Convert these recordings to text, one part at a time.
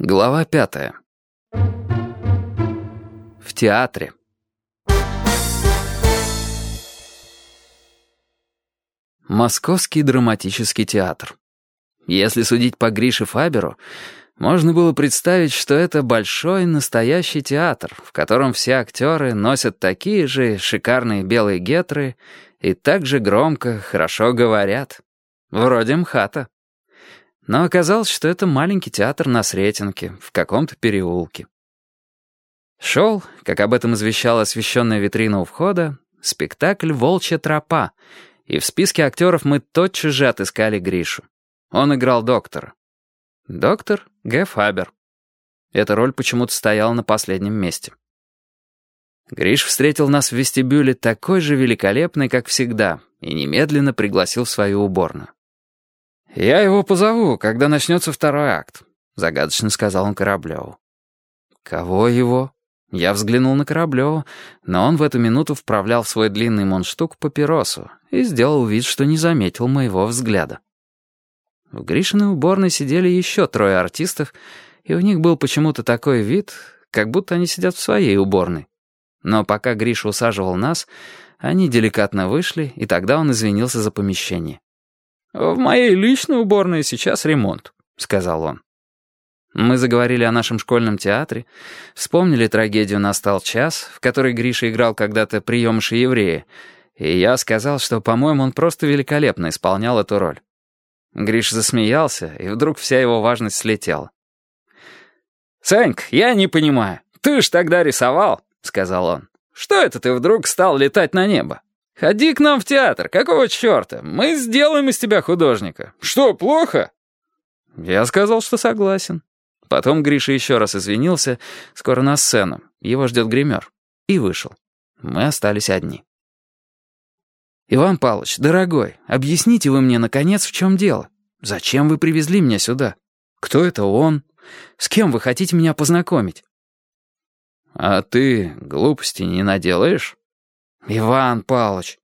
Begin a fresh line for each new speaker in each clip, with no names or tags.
Глава пятая. В театре. Московский драматический театр. Если судить по Грише Фаберу, можно было представить, что это большой настоящий театр, в котором все актеры носят такие же шикарные белые гетры и так же громко, хорошо говорят. Вроде МХАТа. Но оказалось, что это маленький театр на Сретенке, в каком-то переулке. Шел, как об этом извещала освещенная витрина у входа, спектакль «Волчья тропа», и в списке актеров мы тотчас же отыскали Гришу. Он играл доктора. Доктор Г. Фабер. Эта роль почему-то стояла на последнем месте. Гриш встретил нас в вестибюле такой же великолепный, как всегда, и немедленно пригласил в свою уборную. «Я его позову, когда начнется второй акт», — загадочно сказал он Кораблеву. «Кого его?» Я взглянул на Кораблева, но он в эту минуту вправлял в свой длинный монштук папиросу и сделал вид, что не заметил моего взгляда. В Гришиной уборной сидели еще трое артистов, и у них был почему-то такой вид, как будто они сидят в своей уборной. Но пока Гриша усаживал нас, они деликатно вышли, и тогда он извинился за помещение. «В моей личной уборной сейчас ремонт», — сказал он. Мы заговорили о нашем школьном театре, вспомнили трагедию «Настал час», в которой Гриша играл когда-то приемыша еврея, и я сказал, что, по-моему, он просто великолепно исполнял эту роль. Гриша засмеялся, и вдруг вся его важность слетела. «Саньк, я не понимаю, ты ж тогда рисовал», — сказал он. «Что это ты вдруг стал летать на небо?» «Ходи к нам в театр, какого черта? Мы сделаем из тебя художника. Что, плохо?» Я сказал, что согласен. Потом Гриша еще раз извинился, скоро на сцену, его ждет гример, и вышел. Мы остались одни. «Иван Павлович, дорогой, объясните вы мне, наконец, в чем дело? Зачем вы привезли меня сюда? Кто это он? С кем вы хотите меня познакомить?» «А ты глупости не наделаешь?» «Иван Павлович!»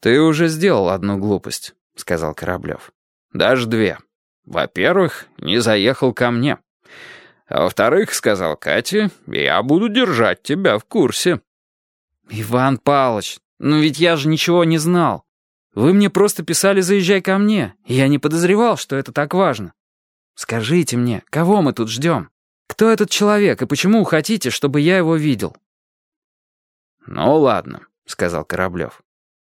«Ты уже сделал одну глупость», — сказал Кораблев. «Даже две. Во-первых, не заехал ко мне. А во-вторых, сказал Кате, я буду держать тебя в курсе». «Иван Павлович, ну ведь я же ничего не знал. Вы мне просто писали «заезжай ко мне», и я не подозревал, что это так важно. Скажите мне, кого мы тут ждем? Кто этот человек и почему хотите, чтобы я его видел?»
«Ну ладно», — сказал Кораблев.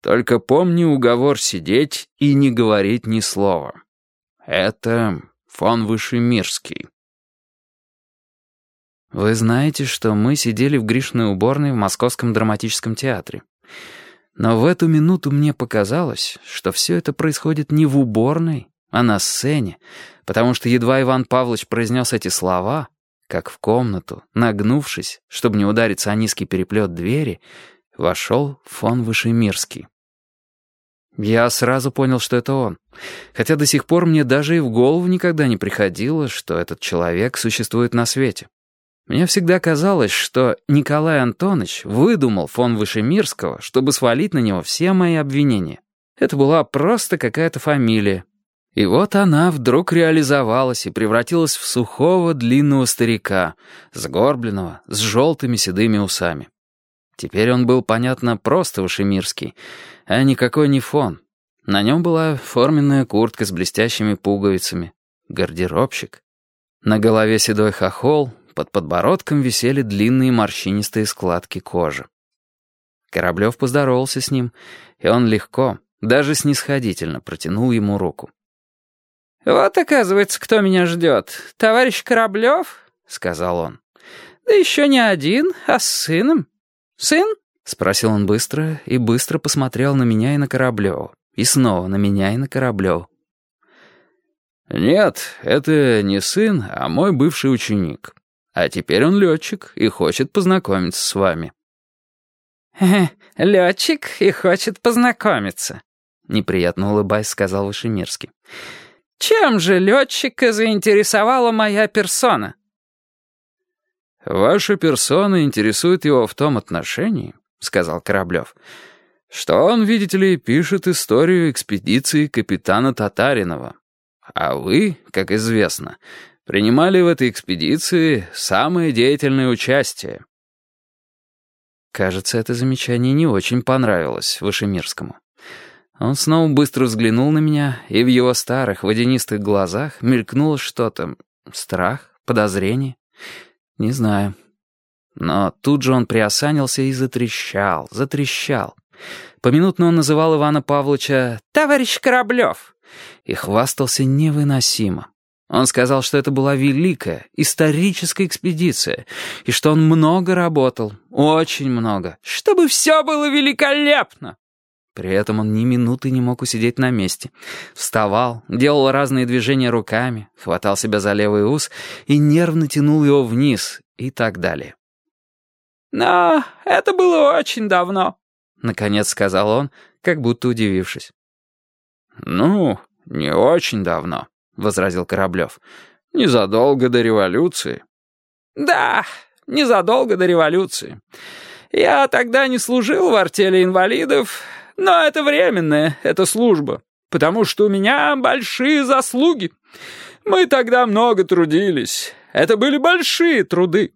«Только помни уговор сидеть и не говорить ни слова. Это фон Вышемирский».
«Вы знаете, что мы сидели в Гришной уборной в Московском драматическом театре. Но в эту минуту мне показалось, что все это происходит не в уборной, а на сцене, потому что едва Иван Павлович произнес эти слова, как в комнату, нагнувшись, чтобы не удариться о низкий переплет двери, вошел фон Вышемирский. Я сразу понял, что это он, хотя до сих пор мне даже и в голову никогда не приходило, что этот человек существует на свете. Мне всегда казалось, что Николай Антонович выдумал фон Вышемирского, чтобы свалить на него все мои обвинения. Это была просто какая-то фамилия, и вот она вдруг реализовалась и превратилась в сухого длинного старика, сгорбленного, с желтыми седыми усами. Теперь он был, понятно, просто ушемирский, а никакой не фон. На нем была форменная куртка с блестящими пуговицами, гардеробщик. На голове седой хохол, под подбородком висели длинные морщинистые складки кожи. Кораблев поздоровался с ним, и он легко, даже снисходительно протянул ему руку.
«Вот, оказывается, кто меня ждет. Товарищ Кораблев?» — сказал он. «Да еще не один, а с сыном. Сын?»
— спросил он быстро и быстро посмотрел на меня и на Кораблеву. И снова на меня и на Кораблеву.
«Нет, это не сын, а мой бывший ученик. А теперь он летчик и хочет познакомиться с вами».
«Летчик и хочет познакомиться», — неприятно улыбаясь, сказал Вышемирский. Чем же летчика заинтересовала моя персона?
«Ваша персона интересует его в том отношении», — сказал Кораблев, «что он, видите ли, пишет историю экспедиции капитана Татаринова. А вы, как известно, Принимали в этой экспедиции самое деятельное участие.
Кажется, это замечание не очень понравилось Вышемирскому. Он снова быстро взглянул на меня, и в его старых водянистых глазах мелькнуло что-то. Страх? Подозрение? Не знаю. Но тут же он приосанился и затрещал, затрещал. Поминутно он называл Ивана Павловича «товарищ Кораблев» и хвастался невыносимо. Он сказал, что это была великая, историческая экспедиция, и что он много работал, очень много, чтобы все было великолепно. При этом он ни минуты не мог усидеть на месте. Вставал, делал разные движения руками, хватал себя за левый ус и нервно тянул его вниз и так далее.
«Но это было очень давно», —
наконец сказал он, как будто удивившись.
«Ну, не очень давно», — возразил Кораблев. «Незадолго до революции».
«Да, незадолго до революции. Я тогда не служил в артели инвалидов, но это временная, эта служба, потому что у меня большие заслуги. Мы тогда много трудились. Это были большие труды.